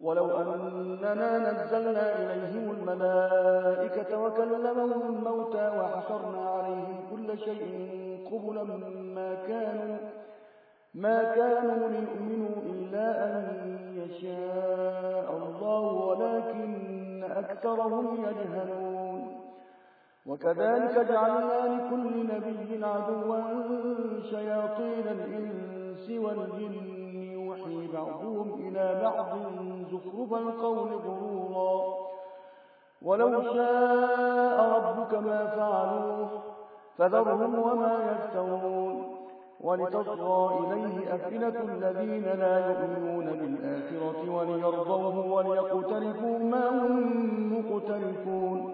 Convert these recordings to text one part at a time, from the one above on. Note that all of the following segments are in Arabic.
ولو أننا نزلنا إليهم الملائكة وكلمهم الموتى وحشرنا عليهم كل شيء قبلا ما كانوا ما كانوا ليؤمنوا إلا أن يشاء الله ولكن أكثرهم يجهلون. وكذلك جعلنا لكل نبي عدوا شياطين الإنس والجن بعضهم إلى بعض زخرف القول غرورا. ولو شاء ربك ما فعلوه فذرهم وما يفترون. ولتصغى إليه أفئدة الذين لا يؤمنون بالآخرة وليرضوه وليقترفوا ما هم مقترفون.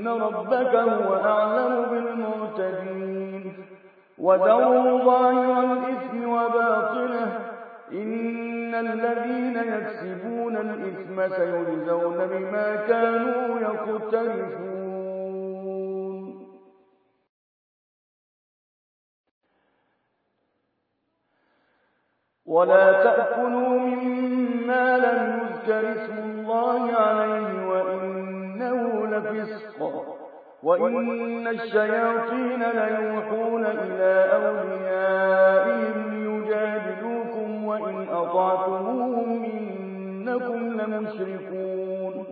إن ربك هو أعلم بالمعتدين وذروا ظاهر الإثم وباطنه إن الذين يكسبون الإثم سيجزون بما كانوا يقترفون ولا تأكلوا مما لم يذكر اسم الله عليه وإنه لفسق وإن الشياطين ليوحون إلى أوليائهم ليجادلوكم وإن أطعتموهم إنكم لمشركون.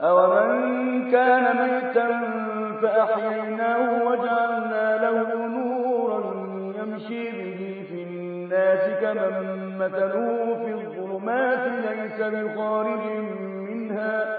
أومن كان ميتا فأحييناه وجعلنا له نورا يمشي به في الناس كمن مثلوه في الظلمات ليس بخارج منها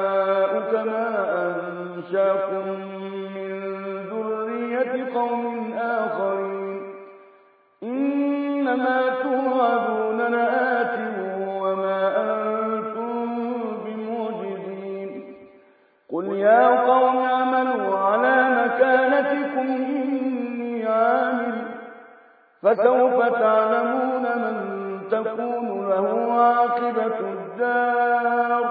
من ذرية قوم آخرين إنما توعدون لآت وما أنتم قل يا قوم على مكانتكم إني عامل فسوف تعلمون من تكون له عاقبة الدار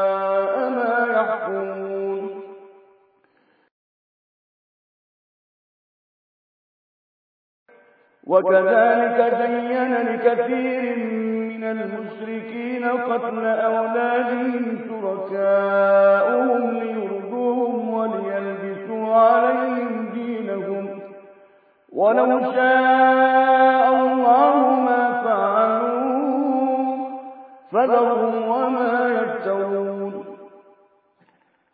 يحكمون وكذلك زين لكثير من المشركين قتل أولادهم شركاؤهم ليرضوهم وليلبسوا عليهم دينهم. ولو شاء الله ما فعلوا فذرهم وما يفترون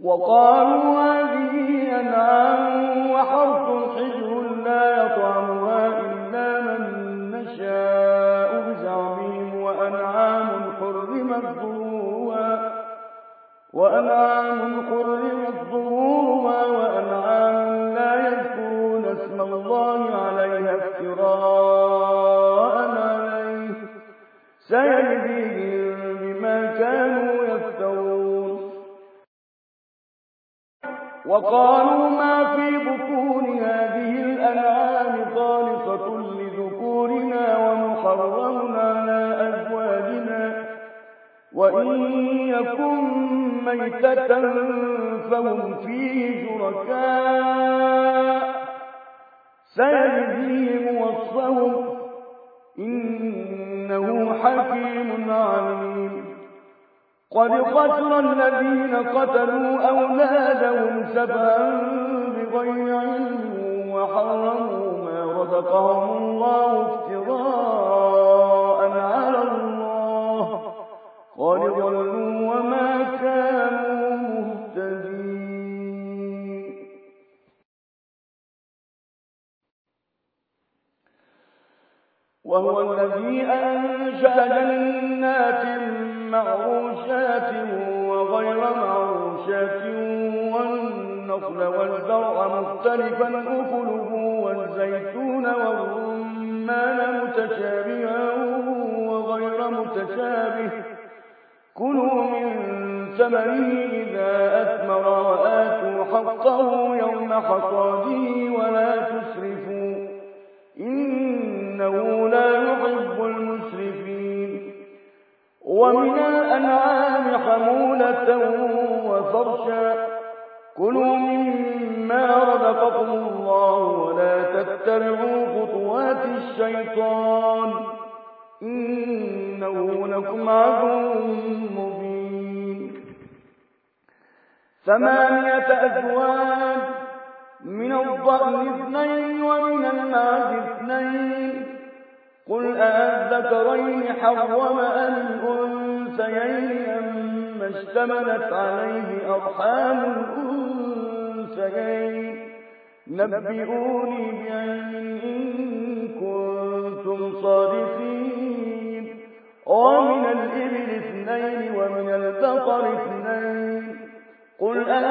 وقالوا هذه أنعام وحرث حجر لا يطعمها إلا من نشاء بزعمهم وأنعام حرمت ظهورها وأنعام حرمت ظهورها وأنعام وقالوا ما في بطون هذه الأنعام خالصة لذكورنا ومحرم على أزواجنا. وإن يكن ميتة فهم فيه شركاء. سيجزيهم وصفهم. إنه حكيم عليم. قد خسر الذين قتلوا أولادهم سفها بغير علم وحرموا ما رزقهم الله افتراء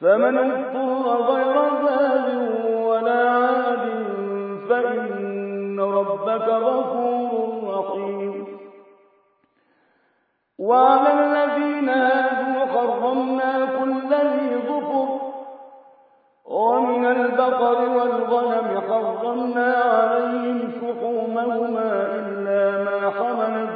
فمن اضطر غير ذال ولا عاد فإن ربك غفور رحيم. وعلى الذين هادوا حرمنا كل ذي ظفر. ومن البقر والغنم حرمنا عليهم شحومهما إلا ما حملت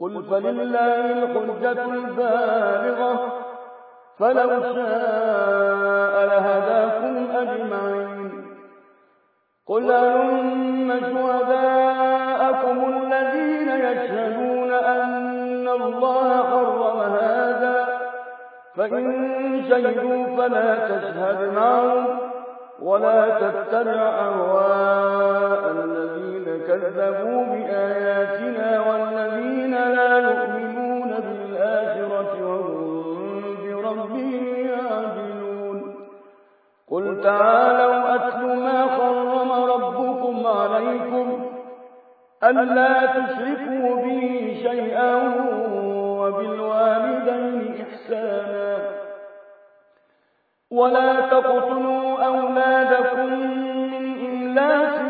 قل فلله الحجة البالغة فلو شاء لهداكم أجمعين. قل ألم شهداءكم الذين يشهدون أن الله حرم هذا؟ فإن شهدوا فلا تشهد معهم ولا تتبع أهواء الذين كذبوا بآياتنا والذين لا يؤمنون بالآخرة وهم بربهم يعدلون. قل تعالوا أتل ما حرم ربكم عليكم ألا تشركوا به شيئا وبالوالدين إحسانا. ولا تقتلوا أولادكم من إملاك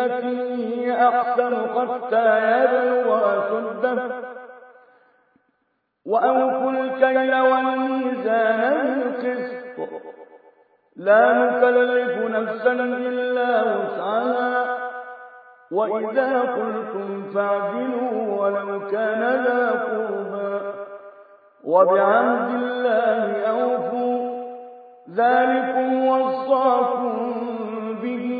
هي أحسن حتى يبلغ أشده. وأوفوا الكيل والميزان بالقسط. لا نكلف نفسا إلا وسعها. وإذا قلتم فاعدلوا ولو كان ذا قربا وبعهد الله أوفوا. ذلكم وصاكم به.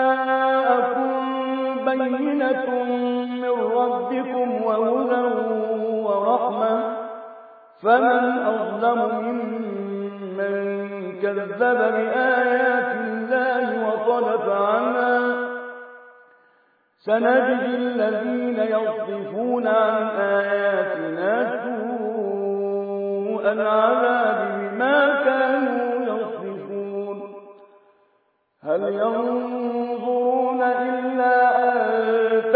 بينة من ربكم وهدى ورحمة فمن أظلم ممن كذب بآيات الله وصدف عنها سنجزي الذين يصدفون عن آياتنا سوء العذاب بما كانوا يصدفون هل ينظرون إلا أن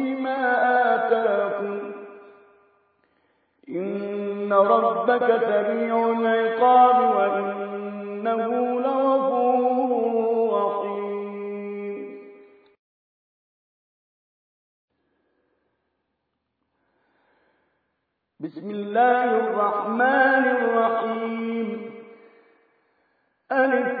فيما آتاكم. إن ربك سريع العقاب وإنه لغفور رحيم. بسم الله الرحمن الرحيم. ألف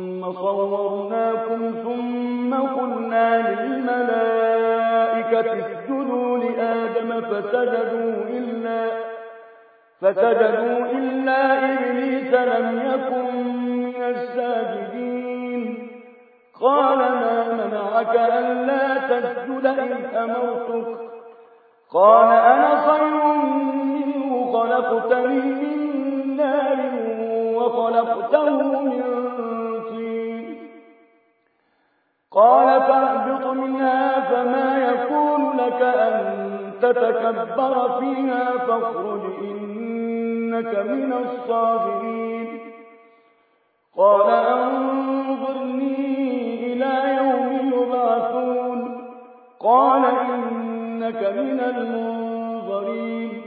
صورناكم ثم قلنا للملائكة اسجدوا لآدم فسجدوا إلا فسجدوا إلا إبليس لم يكن من الساجدين. قال ما منعك ألا تسجد إذ أمرتك؟ قال أنا خير منه خلقتني من نار وخلقته لك أن تتكبر فيها فاخرج إنك من الصاغرين. قال أنظرني إلى يوم يبعثون. قال إنك من المنظرين.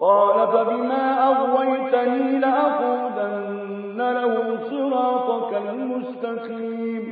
قال فبما أغويتني لأقودن لهم صراطك المستقيم.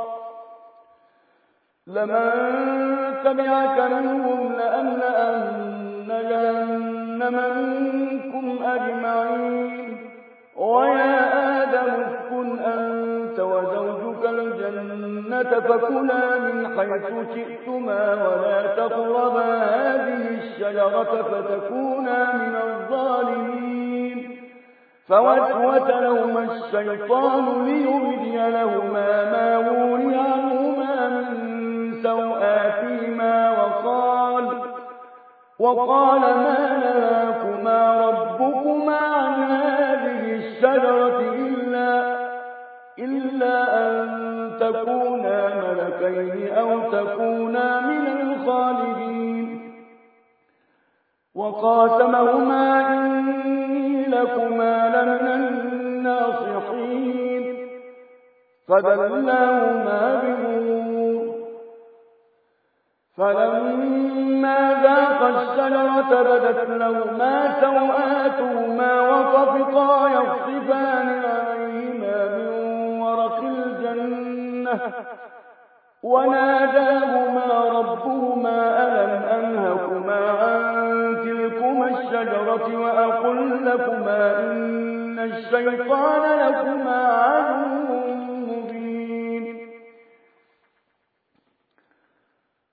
لمن تبعك منهم لأملأن جهنم منكم أجمعين. ويا آدم اسكن أنت وزوجك الجنة فكلا من حيث شئتما ولا تقربا هذه الشجرة فتكونا من الظالمين. فوسوس لهما الشيطان ليبدي وقال ما نهاكما ربكما عن هذه الشجرة إلا, إلا أن تكونا ملكين أو تكونا من الخالدين. وقاسمهما إني لكما لمن الناصحين. فدلاهما بغور فلما ذاق الشجرة بدت لهما سوآتهما وطفقا يخصفان عليهما من ورق الجنة. وناداهما ربهما ألم أنهكما عن تلكما الشجرة وأقل لكما إن الشيطان لكما عدو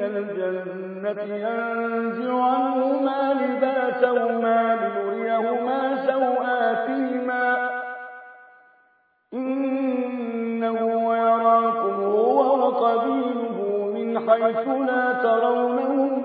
من الجنة ينزع عنهما لباسهما ليريهما سوآتهما. إنه يراكم هو وقبيله من حيث لا ترونهم.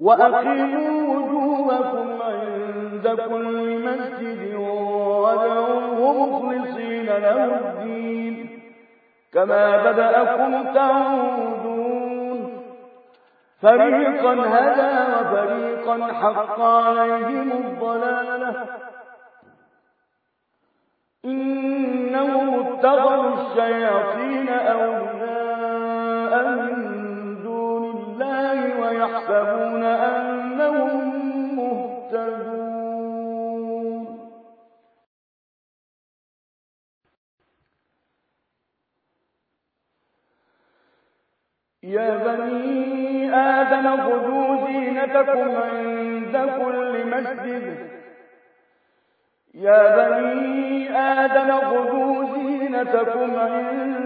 وأقيموا وجوهكم عند كل مسجد وادعوه مخلصين له الدين. كما بدأكم تعودون. فريقا هدى وفريقا حق عليهم الضلالة. إنهم اتخذوا الشياطين أولياء. الله ويحسبون أنهم مهتدون. يا بني آدم خذوا زينتكم عند كل مسجد. يا بني آدم خذوا زينتكم عند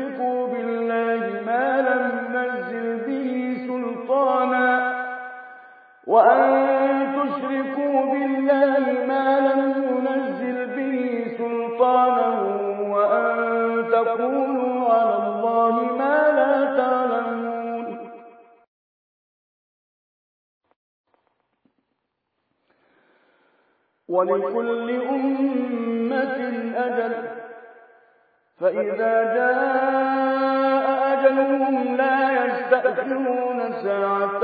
وأن تشركوا بالله ما لم ينزل به وأن تقولوا على الله ما لا تعلمون. ولكل أمة أجل. فإذا جاء أجلهم لا يستأخرون ساعة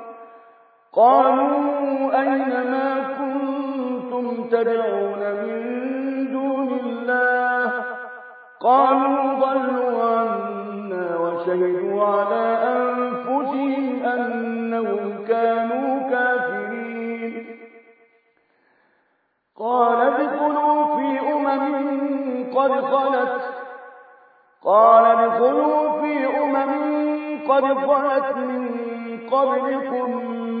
قالوا أين ما كنتم تدعون من دون الله؟ قالوا ضلوا عنا وشهدوا على أنفسهم أنهم كانوا كافرين. قال ادخلوا في أمم قد خلت. قال ادخلوا في أمم قد خلت من قبلكم.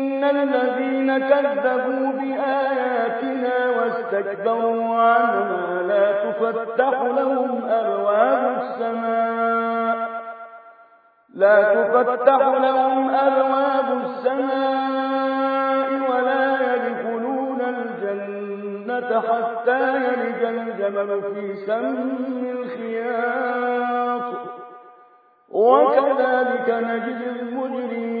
الذين كذبوا بآياتنا واستكبروا عنها لا تفتح لهم أبواب السماء. لا تفتح لهم أبواب السماء ولا يدخلون الجنة حتى يلج الجمل في سم الخياط. وكذلك نجزي المجرمين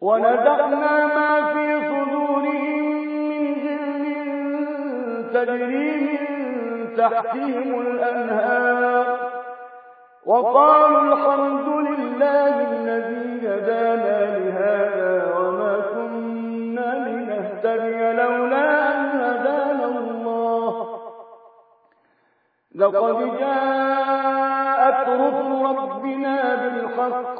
ونزعنا ما في صدورهم من جن تجري من تحتهم الأنهار. وقالوا الحمد لله الذي هدانا لهذا وما كنا لنهتدي لولا أن هدانا الله. لقد جاءت رسل ربنا بالحق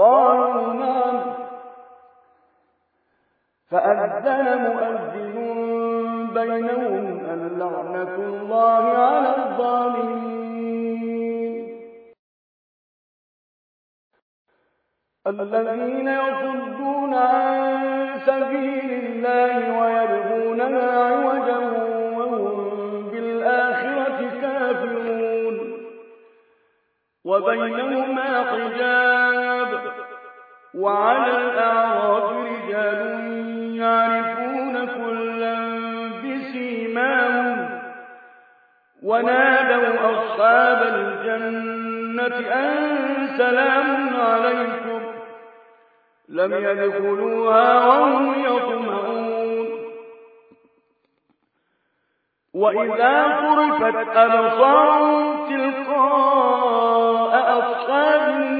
قالوا نعم فأذن مؤذن بينهم أن لعنة الله على الظالمين. الذين يصدون عن سبيل الله ويبغونها عوجا وهم بالآخرة كافرون. وبينهما حجاب وعلى الأعراف رجال يعرفون كلا بسيماهم ونادوا أصحاب الجنة أن سلام عليكم. لم يدخلوها وهم يطمعون. وإذا صرفت أبصار تلقاء أصحاب النار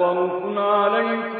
خوف عليكم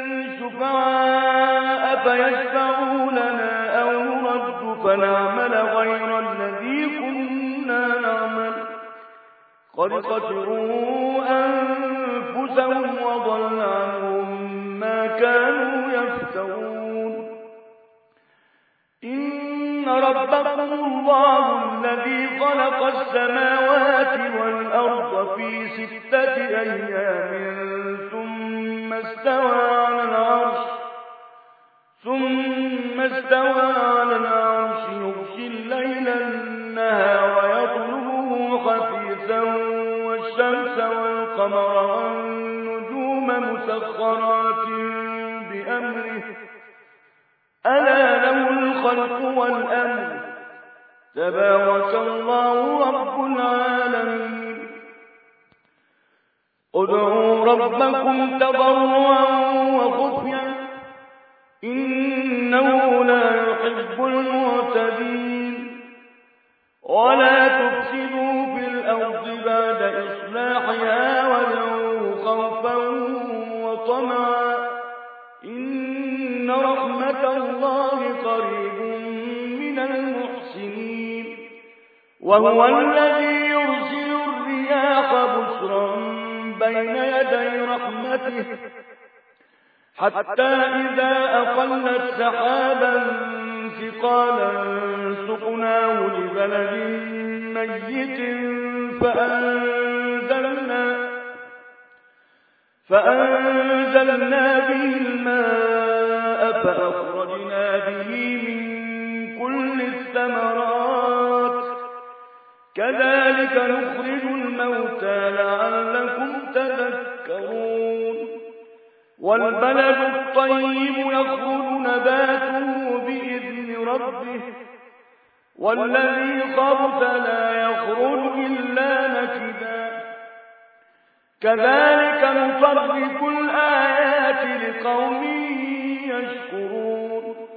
شفعاء فيشفعوا لنا أو نرد فنعمل غير الذي كنا نعمل. قد خسروا أنفسهم وضل عنهم ما كانوا يفترون. إن ربكم الله الذي خلق السماوات والأرض في ستة أيام ثم استوى على العرش. ثم استوى على العرش يغشي الليل النهار ويطلبه خفيفا والشمس والقمر والنجوم مسخرات بأمره. ألا له الخلق والأمر. تبارك الله رب العالمين. ادعوا ربكم تضرعا وخفيا إنه لا يحب المعتدين. ولا تفسدوا في الأرض بعد إصلاحها ودعوا خوفا وطمعا. إن رحمة الله قريب من المحسنين. وهو الذي بين يدي رحمته. حتى إذا أقلت سحابا ثقالا سقناه لبلد ميت فأنزلنا فأنزلنا به الماء فأخرجنا كذلك نخرج الموتى لعلكم تذكرون. والبلد الطيب يخرج نباته بإذن ربه. والذي خبث لا يخرج إلا نكدا. كذلك نفرق الآيات لقوم يشكرون.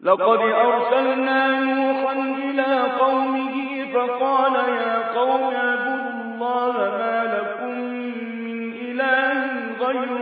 لقد أرسلنا نوحا إلى قومه فقال يا قوم اعبدوا الله ما لكم من إله غيره.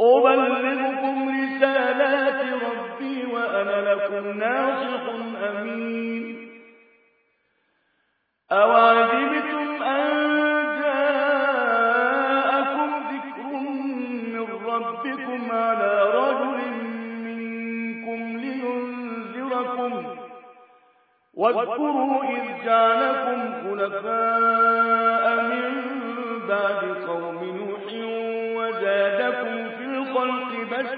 أبلغكم رسالات ربي وأنا لكم ناصح أمين. أواجبتم أن جاءكم ذكر من ربكم على رجل منكم لينذركم. واذكروا إذ جعلكم خلفاء من بعد قوم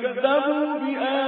كذبوا بآياتنا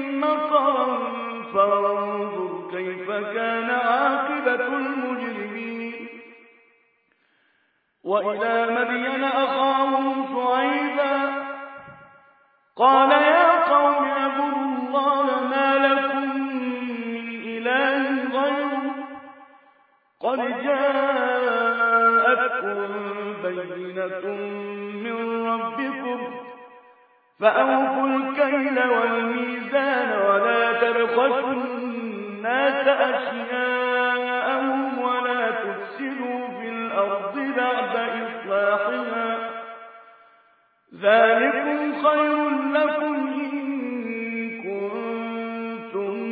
فانظر كيف كان عاقبة المجرمين. وإلى مدين أخاهم شعيبا قال يا قوم اعبدوا الله ما لكم من إله غيره قد جاءتكم بينة من ربكم فأوفوا الكيل والميزان ولا تبخسوا الناس أشياءهم ولا تفسدوا في الأرض بعد إصلاحها. ذلكم خير لكم إن كنتم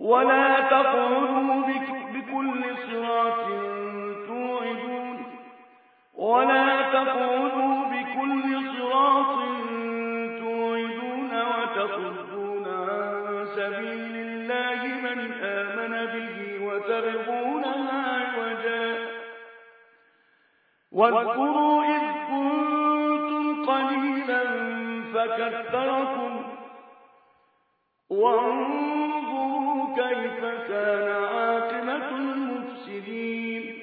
ولا تقعدوا بكل صراط توعدون. ولا تقعدوا بكل صراط وتصدون عن سبيل الله من آمن به وترغونها عوجا واذكروا إذ كنتم قليلا فكثركم وانظروا كيف كان عاقبة المفسدين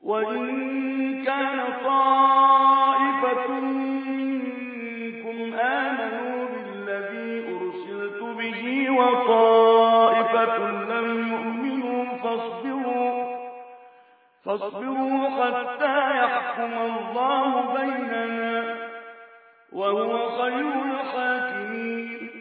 وإن كان طائفة وطائفة لم يؤمنوا فاصبروا فاصبروا حتى يحكم الله بيننا وهو خير الحاكمين.